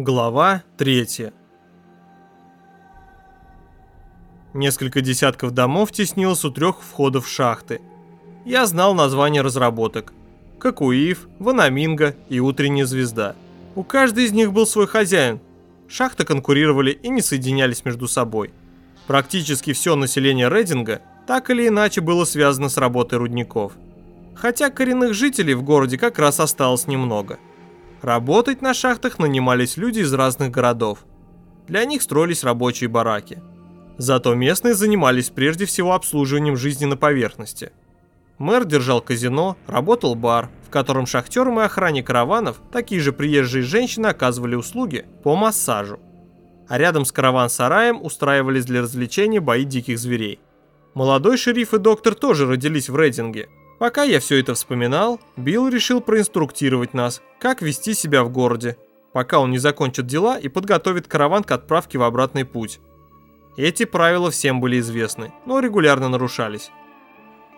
Глава 3 Несколько десятков домов теснилось у трех входов шахты. Я знал названия разработок. Кокуив, Ванаминго и Утренняя звезда. У каждой из них был свой хозяин. Шахты конкурировали и не соединялись между собой. Практически все население Рейдинга так или иначе было связано с работой рудников. Хотя коренных жителей в городе как раз осталось немного. Работать на шахтах нанимались люди из разных городов. Для них строились рабочие бараки. Зато местные занимались прежде всего обслуживанием жизни на поверхности. Мэр держал казино, работал бар, в котором шахтерам и охране караванов такие же приезжие женщины оказывали услуги по массажу. А рядом с караван-сараем устраивались для развлечения бои диких зверей. Молодой шериф и доктор тоже родились в Рейдинге. Пока я все это вспоминал, Билл решил проинструктировать нас, как вести себя в городе, пока он не закончит дела и подготовит караван к отправке в обратный путь. Эти правила всем были известны, но регулярно нарушались.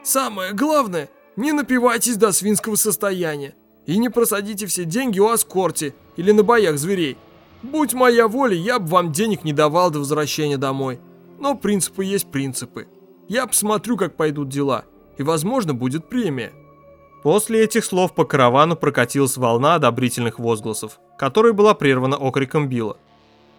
Самое главное, не напивайтесь до свинского состояния и не просадите все деньги у Аскорти или на боях зверей. Будь моя воля, я бы вам денег не давал до возвращения домой. Но принципы есть принципы. Я посмотрю, как пойдут дела, и, возможно, будет премия. После этих слов по каравану прокатилась волна одобрительных возгласов, которая была прервана окриком Билла.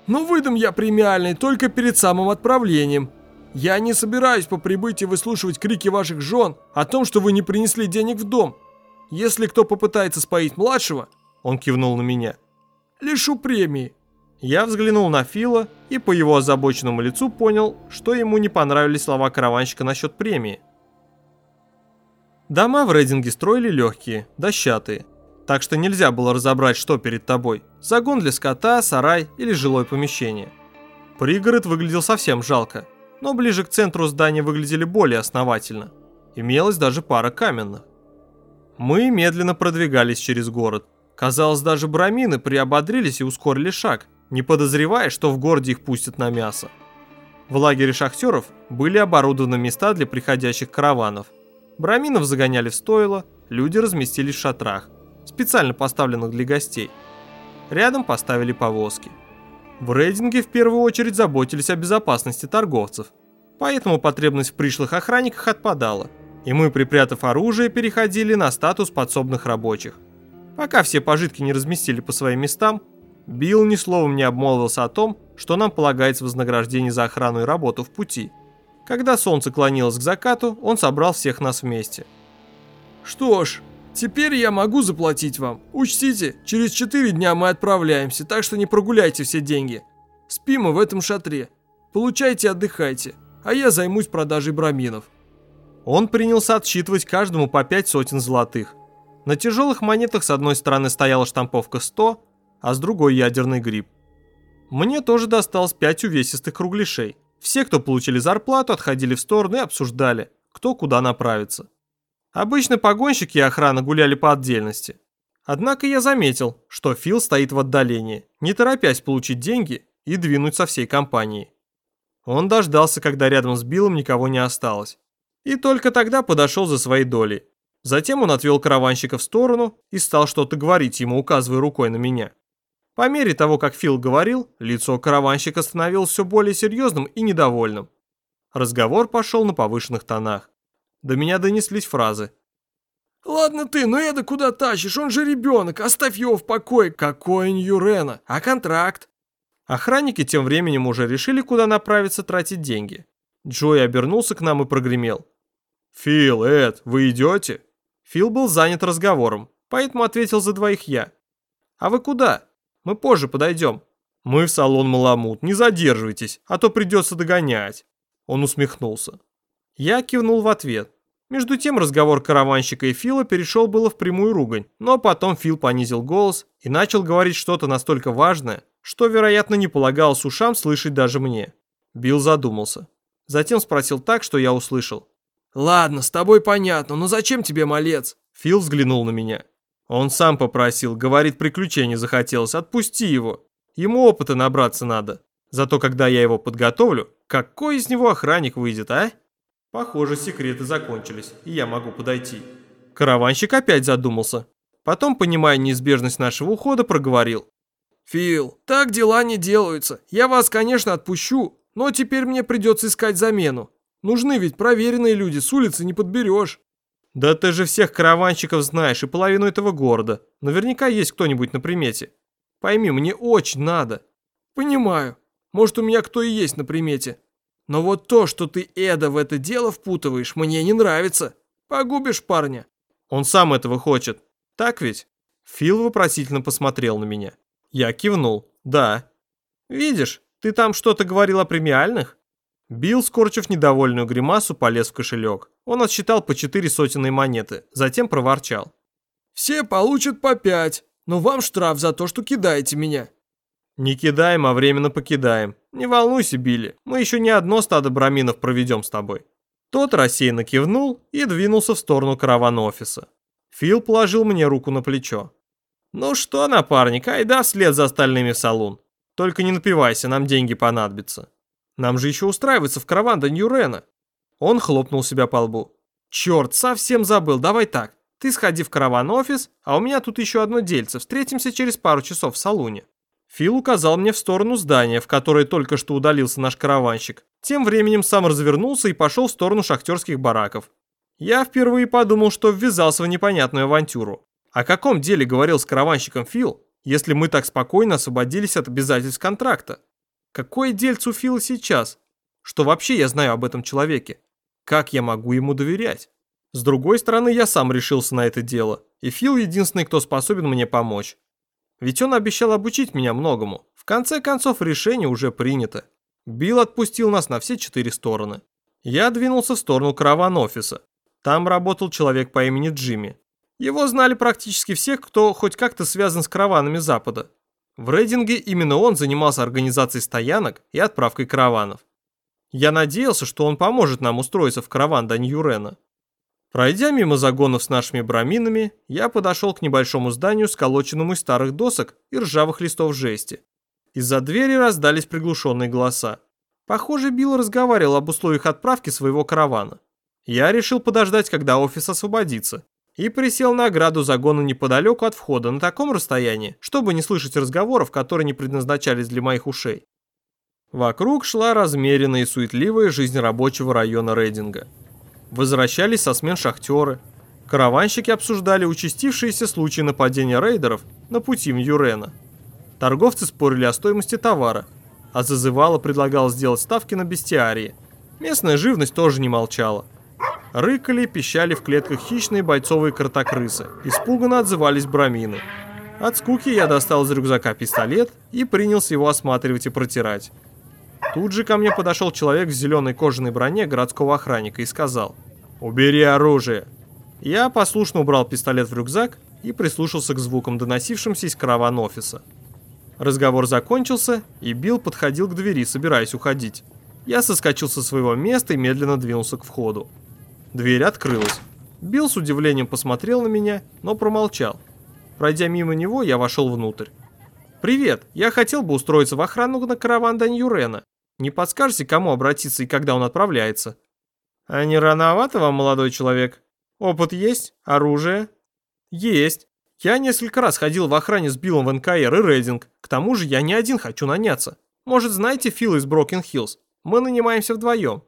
Но выдам я премиальный только перед самым отправлением. Я не собираюсь по прибытии выслушивать крики ваших жен о том, что вы не принесли денег в дом. Если кто попытается споить младшего, он кивнул на меня, лишу премии. Я взглянул на Фила и по его озабоченному лицу понял, что ему не понравились слова караванщика насчет премии. Дома в Рейдинге строили легкие, дощатые так что нельзя было разобрать, что перед тобой. Загон для скота, сарай или жилое помещение. Пригород выглядел совсем жалко, но ближе к центру здания выглядели более основательно. Имелась даже пара каменных. Мы медленно продвигались через город. Казалось, даже брамины приободрились и ускорили шаг, не подозревая, что в городе их пустят на мясо. В лагере шахтеров были оборудованы места для приходящих караванов. Браминов загоняли в стойло, люди разместились в шатрах – специально поставленных для гостей. Рядом поставили повозки. В рейдинге в первую очередь заботились о безопасности торговцев, поэтому потребность в пришлых охранниках отпадала, и мы, припрятав оружие, переходили на статус подсобных рабочих. Пока все пожитки не разместили по своим местам, Билл ни словом не обмолвился о том, что нам полагается вознаграждение за охрану и работу в пути. Когда солнце клонилось к закату, он собрал всех нас вместе. «Что ж, Теперь я могу заплатить вам. Учтите, через 4 дня мы отправляемся, так что не прогуляйте все деньги. Спим мы в этом шатре. Получайте отдыхайте, а я займусь продажей браминов». Он принялся отсчитывать каждому по пять сотен золотых. На тяжелых монетах с одной стороны стояла штамповка 100, а с другой ядерный гриб. Мне тоже досталось пять увесистых кругляшей. Все, кто получили зарплату, отходили в сторону и обсуждали, кто куда направится. Обычно погонщики и охрана гуляли по отдельности. Однако я заметил, что Фил стоит в отдалении, не торопясь получить деньги и двинуть со всей компанией. Он дождался, когда рядом с Биллом никого не осталось. И только тогда подошел за своей долей. Затем он отвел караванщика в сторону и стал что-то говорить ему, указывая рукой на меня. По мере того, как Фил говорил, лицо караванщика становилось все более серьезным и недовольным. Разговор пошел на повышенных тонах. До меня донеслись фразы. «Ладно ты, но это куда тащишь? Он же ребенок, оставь его в покое. Какой Ньюрена? А контракт?» Охранники тем временем уже решили, куда направиться тратить деньги. Джой обернулся к нам и прогремел. «Фил, Эд, вы идете?» Фил был занят разговором, поэтому ответил за двоих я. «А вы куда? Мы позже подойдем». «Мы в салон Маламут, не задерживайтесь, а то придется догонять». Он усмехнулся. Я кивнул в ответ. Между тем разговор караванщика и Фила перешел было в прямую ругань, но потом Фил понизил голос и начал говорить что-то настолько важное, что, вероятно, не полагалось ушам слышать даже мне. Билл задумался. Затем спросил так, что я услышал. «Ладно, с тобой понятно, но зачем тебе малец?» Фил взглянул на меня. Он сам попросил, говорит, приключений захотелось, отпусти его. Ему опыта набраться надо. Зато когда я его подготовлю, какой из него охранник выйдет, а? Похоже, секреты закончились, и я могу подойти. Караванщик опять задумался. Потом, понимая неизбежность нашего ухода, проговорил. Фил, так дела не делаются. Я вас, конечно, отпущу, но теперь мне придется искать замену. Нужны ведь проверенные люди, с улицы не подберешь. Да ты же всех караванщиков знаешь и половину этого города. Наверняка есть кто-нибудь на примете. Пойми, мне очень надо. Понимаю. Может, у меня кто и есть на примете. Но вот то, что ты Эда в это дело впутываешь, мне не нравится. Погубишь парня. Он сам этого хочет. Так ведь? Фил вопросительно посмотрел на меня. Я кивнул. Да. Видишь, ты там что-то говорил о премиальных? Билл, скорчив недовольную гримасу, полез в кошелек. Он отсчитал по четыре сотенные монеты, затем проворчал. «Все получат по пять, но вам штраф за то, что кидаете меня». «Не кидаем, а временно покидаем. Не волнуйся, Билли, мы еще не одно стадо браминов проведем с тобой». Тот рассеянно кивнул и двинулся в сторону каравана офиса. Фил положил мне руку на плечо. «Ну что, напарник, айда вслед за остальными в салон. Только не напивайся, нам деньги понадобятся». Нам же еще устраиваться в караван до Ньюрена. Он хлопнул себя по лбу. Черт, совсем забыл, давай так. Ты сходи в караван-офис, а у меня тут еще одно дельце. Встретимся через пару часов в салуне. Фил указал мне в сторону здания, в которое только что удалился наш караванщик. Тем временем сам развернулся и пошел в сторону шахтерских бараков. Я впервые подумал, что ввязался в непонятную авантюру. О каком деле говорил с караванщиком Фил, если мы так спокойно освободились от обязательств контракта? Какое дельце у Фила сейчас? Что вообще я знаю об этом человеке? Как я могу ему доверять? С другой стороны, я сам решился на это дело, и Фил единственный, кто способен мне помочь. Ведь он обещал обучить меня многому. В конце концов, решение уже принято. Билл отпустил нас на все четыре стороны. Я двинулся в сторону караван-офиса. Там работал человек по имени Джимми. Его знали практически всех, кто хоть как-то связан с караванами Запада. В рейдинге именно он занимался организацией стоянок и отправкой караванов. Я надеялся, что он поможет нам устроиться в караван до Ньюрена. Пройдя мимо загонов с нашими браминами, я подошел к небольшому зданию, сколоченному из старых досок и ржавых листов жести. Из-за двери раздались приглушенные голоса. Похоже, Билл разговаривал об условиях отправки своего каравана. Я решил подождать, когда офис освободится, и присел на ограду загона неподалеку от входа на таком расстоянии, чтобы не слышать разговоров, которые не предназначались для моих ушей. Вокруг шла размеренная и суетливая жизнь рабочего района Рейдинга. Возвращались со смен шахтеры. Караванщики обсуждали участившиеся случаи нападения рейдеров на пути в Юрена. Торговцы спорили о стоимости товара, а зазывало предлагал сделать ставки на бестиарии. Местная живность тоже не молчала. Рыкали, пищали в клетках хищные бойцовые кротокрысы. Испуганно отзывались брамины. От скуки я достал из рюкзака пистолет и принялся его осматривать и протирать. Тут же ко мне подошел человек в зеленой кожаной броне городского охранника и сказал «Убери оружие». Я послушно убрал пистолет в рюкзак и прислушался к звукам, доносившимся из караван офиса. Разговор закончился, и Билл подходил к двери, собираясь уходить. Я соскочил со своего места и медленно двинулся к входу. Дверь открылась. Билл с удивлением посмотрел на меня, но промолчал. Пройдя мимо него, я вошел внутрь. «Привет, я хотел бы устроиться в охрану на караван до Ньюрена. Не подскажете, кому обратиться и когда он отправляется?» «А не рановато вам, молодой человек? Опыт есть? Оружие?» «Есть. Я несколько раз ходил в охране с Биллом в НКР и Рейдинг. К тому же я не один хочу наняться. Может, знаете Фил из Брокен Хиллз? Мы нанимаемся вдвоем».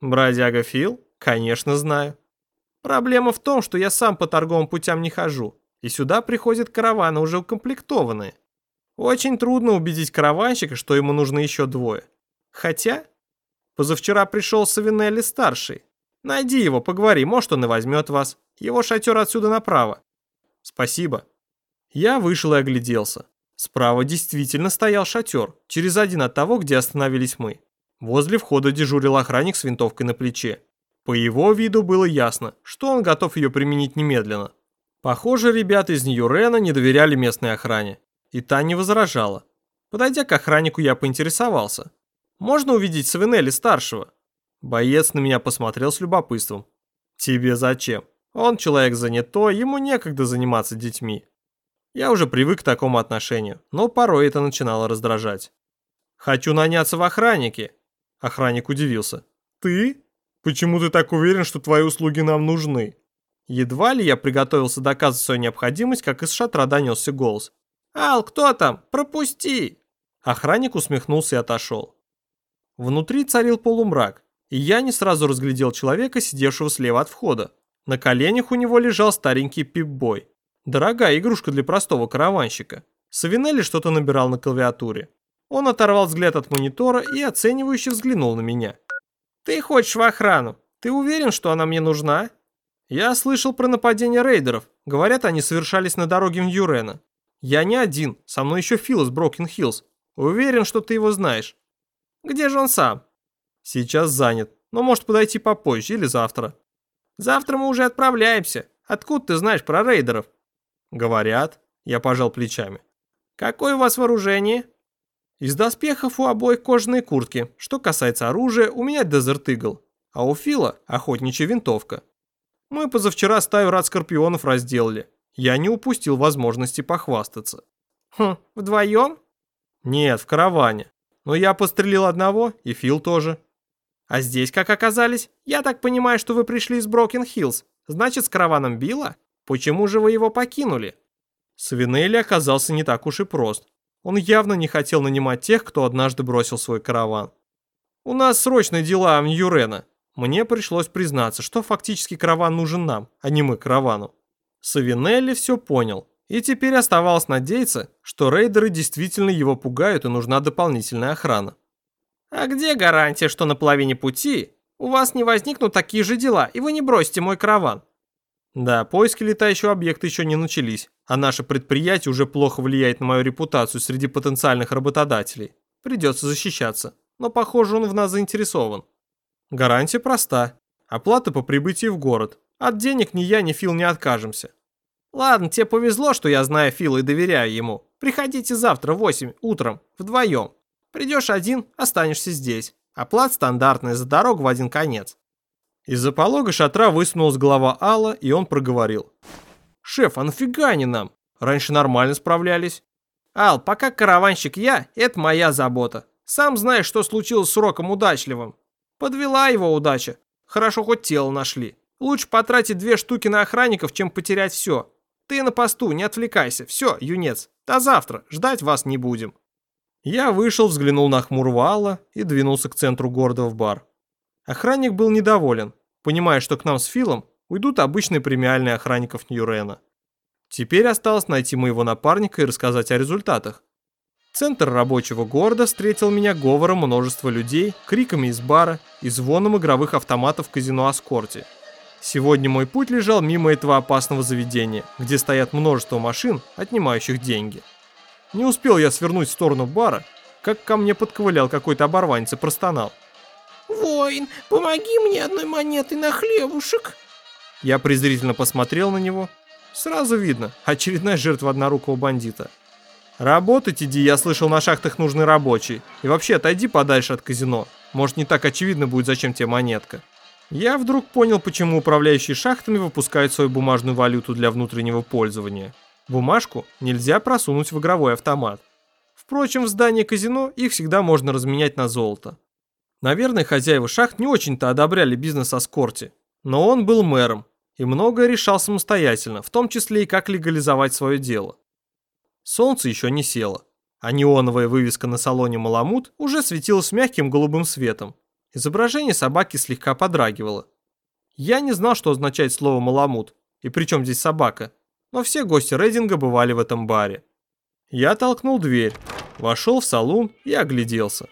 «Бродяга Фил?» Конечно, знаю. Проблема в том, что я сам по торговым путям не хожу, и сюда приходят караваны уже укомплектованные. Очень трудно убедить караванщика, что ему нужно еще двое. Хотя, позавчера пришел Савинелли старший. Найди его, поговори, может он и возьмет вас. Его шатер отсюда направо. Спасибо. Я вышел и огляделся. Справа действительно стоял шатер, через один от того, где остановились мы. Возле входа дежурил охранник с винтовкой на плече. По его виду было ясно, что он готов ее применить немедленно. Похоже, ребята из Нью-Рена не доверяли местной охране, и та не возражала. Подойдя к охраннику, я поинтересовался. «Можно увидеть Савинелли старшего?» Боец на меня посмотрел с любопытством. «Тебе зачем? Он человек занятой, ему некогда заниматься детьми». Я уже привык к такому отношению, но порой это начинало раздражать. «Хочу наняться в охраннике». Охранник удивился. «Ты? Почему ты так уверен, что твои услуги нам нужны? Едва ли я приготовился доказывать свою необходимость, как из шатра донесся голос. «Ал, кто там? Пропусти!» Охранник усмехнулся и отошел. Внутри царил полумрак, и я не сразу разглядел человека, сидевшего слева от входа. На коленях у него лежал старенький пип-бой. Дорогая игрушка для простого караванщика. Савинелли что-то набирал на клавиатуре. Он оторвал взгляд от монитора и оценивающе взглянул на меня. «Ты хочешь в охрану? Ты уверен, что она мне нужна?» «Я слышал про нападение рейдеров. Говорят, они совершались на дороге в Юрена. Я не один, со мной еще Фил из Брокен. Уверен, что ты его знаешь». «Где же он сам?» «Сейчас занят, но может подойти попозже или завтра». «Завтра мы уже отправляемся. Откуда ты знаешь про рейдеров?» «Говорят». Я пожал плечами. «Какое у вас вооружение?» Из доспехов у обоих кожаные куртки. Что касается оружия, у меня Desert Eagle, а у Фила охотничья винтовка. Мы позавчера стаю рад скорпионов разделали. Я не упустил возможности похвастаться. Хм, вдвоем? Нет, в караване. Но я пострелил одного, и Фил тоже. А здесь как оказались? Я так понимаю, что вы пришли из Брокен Хиллз. Значит, с караваном Билла? Почему же вы его покинули? Свинелли оказался не так уж и прост. Он явно не хотел нанимать тех, кто однажды бросил свой караван. «У нас срочные дела в Ньюрена. Мне пришлось признаться, что фактически караван нужен нам, а не мы каравану». Савинелли все понял, и теперь оставалось надеяться, что рейдеры действительно его пугают и нужна дополнительная охрана. «А где гарантия, что на половине пути у вас не возникнут такие же дела, и вы не бросите мой караван?» Да, поиски летающего объекта еще не начались, а наше предприятие уже плохо влияет на мою репутацию среди потенциальных работодателей. Придется защищаться, но похоже он в нас заинтересован. Гарантия проста. Оплата по прибытии в город. От денег ни я, ни Фил не откажемся. Ладно, тебе повезло, что я знаю Фила и доверяю ему. Приходите завтра в 8 утром, вдвоем. Придешь один, останешься здесь. Оплата стандартная за дорогу в один конец. Из-за полога шатра высунулась голова Алла, и он проговорил. «Шеф, а нафига они нам? Раньше нормально справлялись». «Ал, пока караванщик я, это моя забота. Сам знаешь, что случилось с Роком Удачливым. Подвела его удача. Хорошо хоть тело нашли. Лучше потратить две штуки на охранников, чем потерять все. Ты на посту, не отвлекайся. Все, юнец, до завтра, ждать вас не будем». Я вышел, взглянул на хмурого Алла и двинулся к центру города в бар. Охранник был недоволен понимая, что к нам с Филом уйдут обычные премиальные охранников Ньюрена. Теперь осталось найти моего напарника и рассказать о результатах. Центр рабочего города встретил меня говором множества людей, криками из бара и звоном игровых автоматов в казино Аскорте. Сегодня мой путь лежал мимо этого опасного заведения, где стоят множество машин, отнимающих деньги. Не успел я свернуть в сторону бара, как ко мне подковылял какой-то оборванец и простонал. «Воин, помоги мне одной монетой на хлебушек!» Я презрительно посмотрел на него. Сразу видно, очередная жертва однорукого бандита. «Работать иди, я слышал, на шахтах нужны рабочие. И вообще, отойди подальше от казино. Может, не так очевидно будет, зачем тебе монетка». Я вдруг понял, почему управляющие шахтами выпускают свою бумажную валюту для внутреннего пользования. Бумажку нельзя просунуть в игровой автомат. Впрочем, в здании казино их всегда можно разменять на золото. Наверное, хозяева шахт не очень-то одобряли бизнес Аскорти, но он был мэром и многое решал самостоятельно, в том числе и как легализовать свое дело. Солнце еще не село, а неоновая вывеска на салоне «Маламут» уже светилась мягким голубым светом. Изображение собаки слегка подрагивало. Я не знал, что означает слово «маламут», и при чем здесь собака, но все гости рейдинга бывали в этом баре. Я толкнул дверь, вошел в салон и огляделся.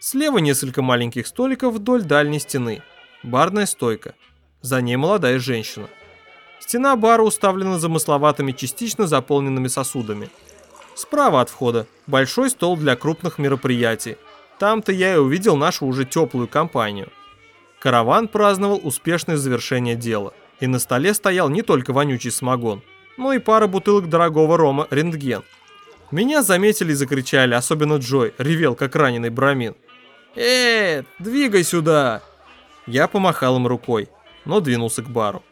Слева несколько маленьких столиков вдоль дальней стены. Барная стойка. За ней молодая женщина. Стена бара уставлена замысловатыми частично заполненными сосудами. Справа от входа большой стол для крупных мероприятий. Там-то я и увидел нашу уже теплую компанию. Караван праздновал успешное завершение дела. И на столе стоял не только вонючий самогон, но и пара бутылок дорогого рома «Рентген». Меня заметили и закричали, особенно Джой, ревел как раненый брамин. «Э, двигай сюда!» Я помахал им рукой, но двинулся к бару.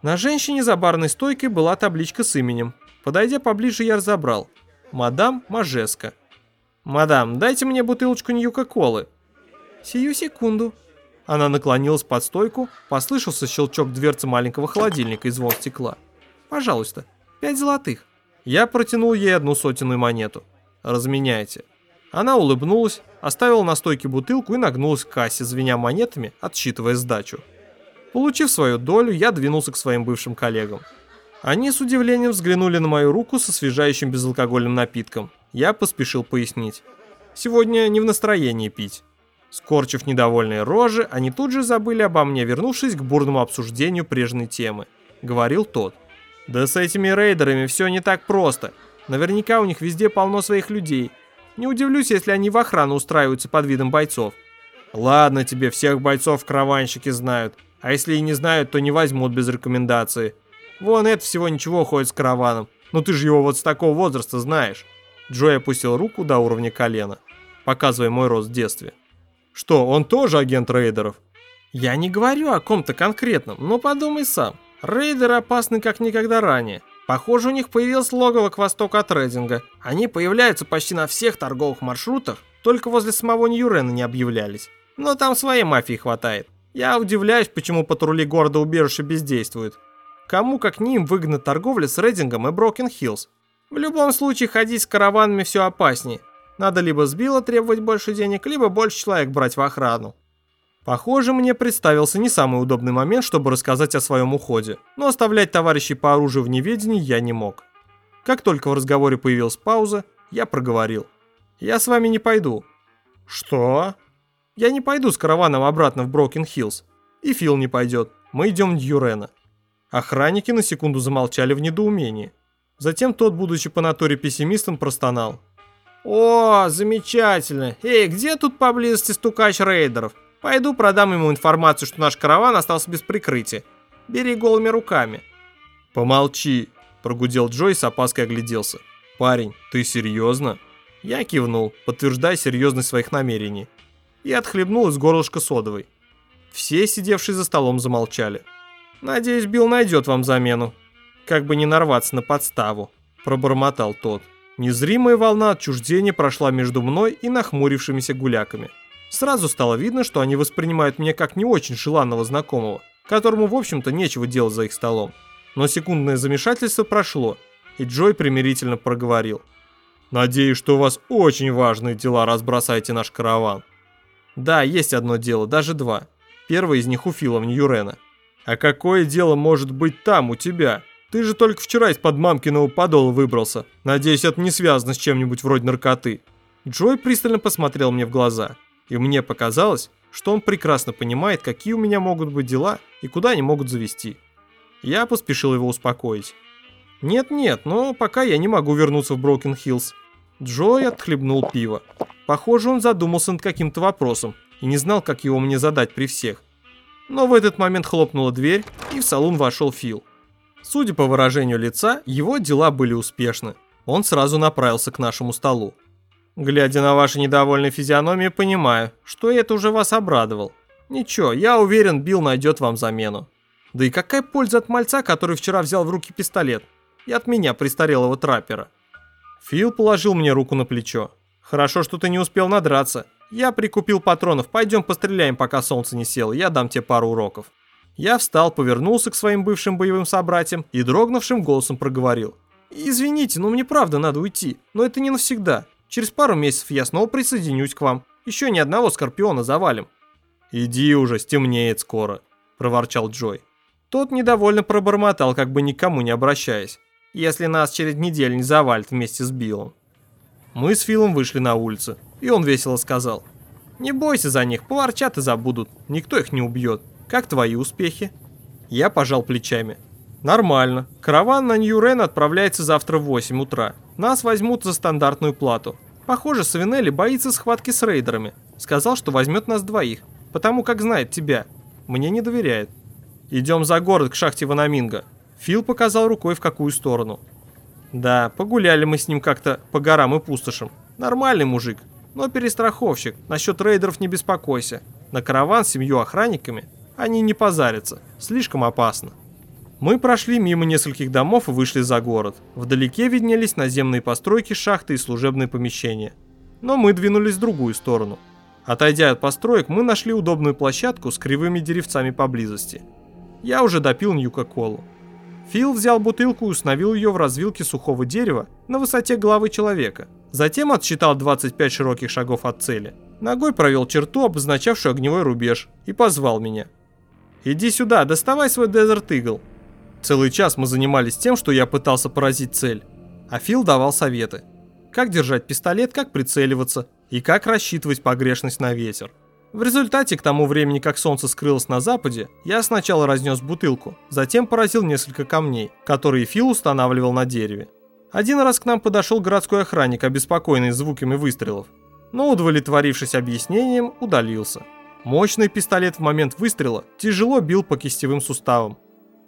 На женщине за барной стойкой была табличка с именем. Подойдя поближе, я разобрал. Мадам Мажеска. «Мадам, дайте мне бутылочку Ньюка-Колы». «Сию секунду». Она наклонилась под стойку, послышался щелчок дверцы маленького холодильника и звон стекла. «Пожалуйста, пять золотых». Я протянул ей одну сотенную монету. «Разменяйте». Она улыбнулась, оставила на стойке бутылку и нагнулась к кассе, звеня монетами, отсчитывая сдачу. Получив свою долю, я двинулся к своим бывшим коллегам. Они с удивлением взглянули на мою руку со освежающим безалкогольным напитком. Я поспешил пояснить. Сегодня не в настроении пить. Скорчив недовольные рожи, они тут же забыли обо мне, вернувшись к бурному обсуждению прежней темы. Говорил тот. Да с этими рейдерами все не так просто. Наверняка у них везде полно своих людей. Не удивлюсь, если они в охрану устраиваются под видом бойцов. Ладно тебе, всех бойцов караванщики знают. А если и не знают, то не возьмут без рекомендации. Вон это всего ничего ходит с караваном. Ну ты же его вот с такого возраста знаешь. Джой опустил руку до уровня колена, показывая мой рост в детстве. Что, он тоже агент рейдеров? Я не говорю о ком-то конкретном, но подумай сам. Рейдеры опасны как никогда ранее. Похоже, у них появилось логово к востоку от рейдинга. Они появляются почти на всех торговых маршрутах, только возле самого Ньюрена не объявлялись. Но там своей мафии хватает. Я удивляюсь, почему патрули города убежища бездействуют. Кому как ним выгнать торговля с Рейдингом и Брокен Хиллз. В любом случае, ходить с караванами все опаснее. Надо либо с Билла требовать больше денег, либо больше человек брать в охрану. Похоже, мне представился не самый удобный момент, чтобы рассказать о своем уходе, но оставлять товарищей по оружию в неведении я не мог. Как только в разговоре появилась пауза, я проговорил. «Я с вами не пойду». «Что?» «Я не пойду с караваном обратно в Брокен-Хиллз. И Фил не пойдет. Мы идем в Дьюрена». Охранники на секунду замолчали в недоумении. Затем тот, будучи по натуре пессимистом, простонал. «О, замечательно! Эй, где тут поблизости стукач рейдеров? Пойду продам ему информацию, что наш караван остался без прикрытия. Бери голыми руками». «Помолчи», – прогудел Джой с опаской огляделся. «Парень, ты серьезно?» Я кивнул, подтверждая серьезность своих намерений. И отхлебнул из горлышка содовой. Все, сидевшие за столом, замолчали. «Надеюсь, Билл найдет вам замену. Как бы не нарваться на подставу», – пробормотал тот. Незримая волна отчуждения прошла между мной и нахмурившимися гуляками. Сразу стало видно, что они воспринимают меня как не очень желанного знакомого, которому, в общем-то, нечего делать за их столом. Но секундное замешательство прошло, и Джой примирительно проговорил. «Надеюсь, что у вас очень важные дела, раз бросаете наш караван». «Да, есть одно дело, даже два. Первое из них у Фила в Ньюрена». «А какое дело может быть там, у тебя? Ты же только вчера из-под мамкиного подола выбрался. Надеюсь, это не связано с чем-нибудь вроде наркоты». Джой пристально посмотрел мне в глаза – и мне показалось, что он прекрасно понимает, какие у меня могут быть дела и куда они могут завести. Я поспешил его успокоить. «Нет-нет, но пока я не могу вернуться в Брокен Хиллз». Джой отхлебнул пиво. Похоже, он задумался над каким-то вопросом и не знал, как его мне задать при всех. Но в этот момент хлопнула дверь, и в салон вошел Фил. Судя по выражению лица, его дела были успешны. Он сразу направился к нашему столу. Глядя на ваши недовольные физиономии, понимаю, что это уже вас обрадовал. Ничего, я уверен, Билл найдет вам замену. Да и какая польза от мальца, который вчера взял в руки пистолет? И от меня, престарелого траппера. Фил положил мне руку на плечо. Хорошо, что ты не успел надраться. Я прикупил патронов, пойдем постреляем, пока солнце не село, я дам тебе пару уроков. Я встал, повернулся к своим бывшим боевым собратьям и дрогнувшим голосом проговорил. «Извините, но мне правда надо уйти, но это не навсегда. Через пару месяцев я снова присоединюсь к вам. Еще ни одного скорпиона завалим». «Иди уже, стемнеет скоро», – проворчал Джой. Тот недовольно пробормотал, как бы никому не обращаясь. «Если нас через неделю не завалит вместе с Биллом». Мы с Филом вышли на улицу, и он весело сказал. «Не бойся за них, поворчат и забудут. Никто их не убьет. Как твои успехи?» Я пожал плечами. «Нормально. Караван на Нью-Рен отправляется завтра в 8 утра. Нас возьмут за стандартную плату. Похоже, Савинелли боится схватки с рейдерами. Сказал, что возьмет нас двоих, потому как знает тебя. Мне не доверяет. Идем за город к шахте Ванаминга. Фил показал рукой в какую сторону. Да, погуляли мы с ним как-то по горам и пустошам. Нормальный мужик, но перестраховщик. Насчет рейдеров не беспокойся. На караван с семью охранниками они не позарятся. Слишком опасно. Мы прошли мимо нескольких домов и вышли за город. Вдалеке виднелись наземные постройки, шахты и служебные помещения. Но мы двинулись в другую сторону. Отойдя от построек, мы нашли удобную площадку с кривыми деревцами поблизости. Я уже допил Ньюка-колу. Фил взял бутылку и установил ее в развилке сухого дерева на высоте головы человека. Затем отсчитал 25 широких шагов от цели. Ногой провел черту, обозначавшую огневой рубеж, и позвал меня. «Иди сюда, доставай свой Desert Eagle». Целый час мы занимались тем, что я пытался поразить цель, а Фил давал советы. Как держать пистолет, как прицеливаться и как рассчитывать погрешность на ветер. В результате, к тому времени, как солнце скрылось на западе, я сначала разнес бутылку, затем поразил несколько камней, которые Фил устанавливал на дереве. Один раз к нам подошел городской охранник, обеспокоенный звуками выстрелов, но, удовлетворившись объяснением, удалился. Мощный пистолет в момент выстрела тяжело бил по кистевым суставам.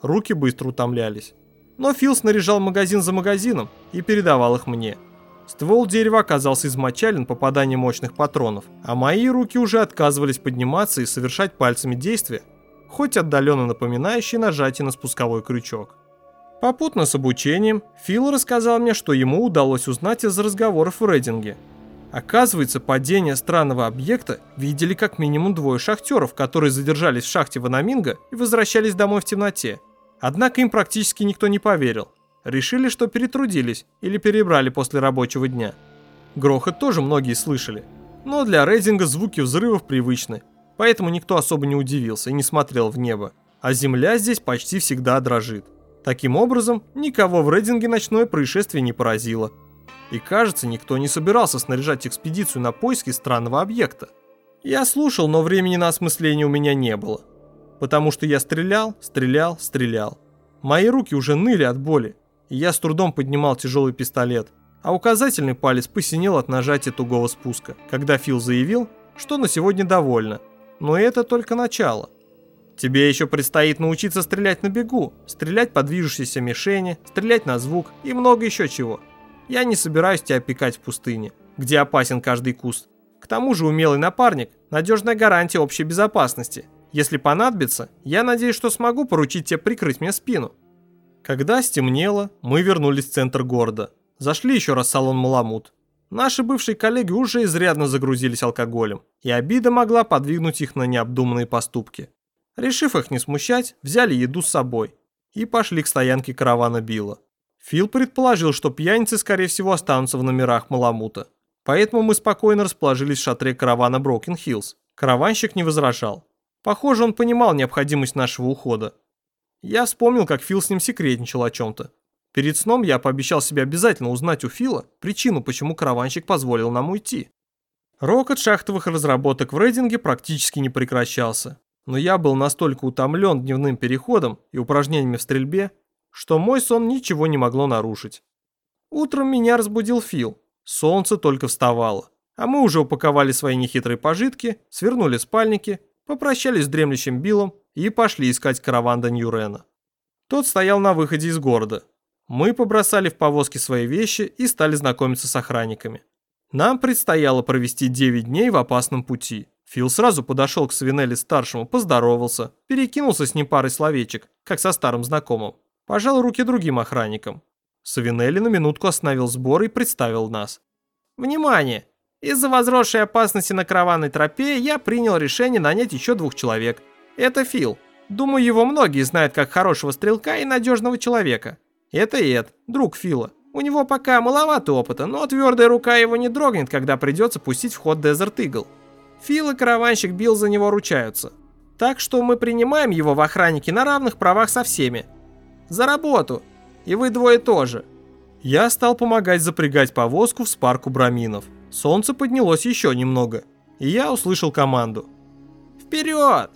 Руки быстро утомлялись. Но Фил снаряжал магазин за магазином и передавал их мне – Ствол дерева оказался измочален попаданием мощных патронов, а мои руки уже отказывались подниматься и совершать пальцами действия, хоть отдаленно напоминающие нажатие на спусковой крючок. Попутно с обучением, Фил рассказал мне, что ему удалось узнать из разговоров в Рейдинге. Оказывается, падение странного объекта видели как минимум двое шахтеров, которые задержались в шахте Ванаминго и возвращались домой в темноте. Однако им практически никто не поверил – Решили, что перетрудились или перебрали после рабочего дня. Грохот тоже многие слышали, но для рейдинга звуки взрывов привычны, поэтому никто особо не удивился и не смотрел в небо, а земля здесь почти всегда дрожит. Таким образом, никого в рейдинге ночное происшествие не поразило. И кажется, никто не собирался снаряжать экспедицию на поиски странного объекта. Я слушал, но времени на осмысление у меня не было. Потому что я стрелял, стрелял, стрелял. Мои руки уже ныли от боли, я с трудом поднимал тяжелый пистолет, а указательный палец посинел от нажатия тугого спуска, когда Фил заявил, что на сегодня довольно. Но это только начало. Тебе еще предстоит научиться стрелять на бегу, стрелять по движущейся мишени, стрелять на звук и много еще чего. Я не собираюсь тебя пекать в пустыне, где опасен каждый куст. К тому же умелый напарник – надежная гарантия общей безопасности. Если понадобится, я надеюсь, что смогу поручить тебе прикрыть мне спину. Когда стемнело, мы вернулись в центр города. Зашли еще раз в салон «Маламут». Наши бывшие коллеги уже изрядно загрузились алкоголем, и обида могла подвигнуть их на необдуманные поступки. Решив их не смущать, взяли еду с собой и пошли к стоянке каравана Билла. Фил предположил, что пьяницы, скорее всего, останутся в номерах Маламута. Поэтому мы спокойно расположились в шатре каравана Брокен Хиллз. Караванщик не возражал. Похоже, он понимал необходимость нашего ухода, я вспомнил, как Фил с ним секретничал о чем-то. Перед сном я пообещал себе обязательно узнать у Фила причину, почему караванщик позволил нам уйти. Рокот шахтовых разработок в рейдинге практически не прекращался, но я был настолько утомлен дневным переходом и упражнениями в стрельбе, что мой сон ничего не могло нарушить. Утром меня разбудил Фил. Солнце только вставало, а мы уже упаковали свои нехитрые пожитки, свернули спальники, попрощались с дремлющим Биллом и пошли искать караван до Ньюрена. Тот стоял на выходе из города. Мы побросали в повозки свои вещи и стали знакомиться с охранниками. Нам предстояло провести 9 дней в опасном пути. Фил сразу подошел к Савинелли-старшему, поздоровался, перекинулся с ним парой словечек, как со старым знакомым. Пожал руки другим охранникам. Савинелли на минутку остановил сбор и представил нас. «Внимание! Из-за возросшей опасности на караванной тропе я принял решение нанять еще двух человек – это Фил. Думаю, его многие знают как хорошего стрелка и надежного человека. Это Эд, друг Фила. У него пока маловато опыта, но твердая рука его не дрогнет, когда придется пустить в ход Desert Eagle. Фил и караванщик Билл за него ручаются. Так что мы принимаем его в охраннике на равных правах со всеми. За работу. И вы двое тоже. Я стал помогать запрягать повозку в спарку браминов. Солнце поднялось еще немного, и я услышал команду. «Вперед!»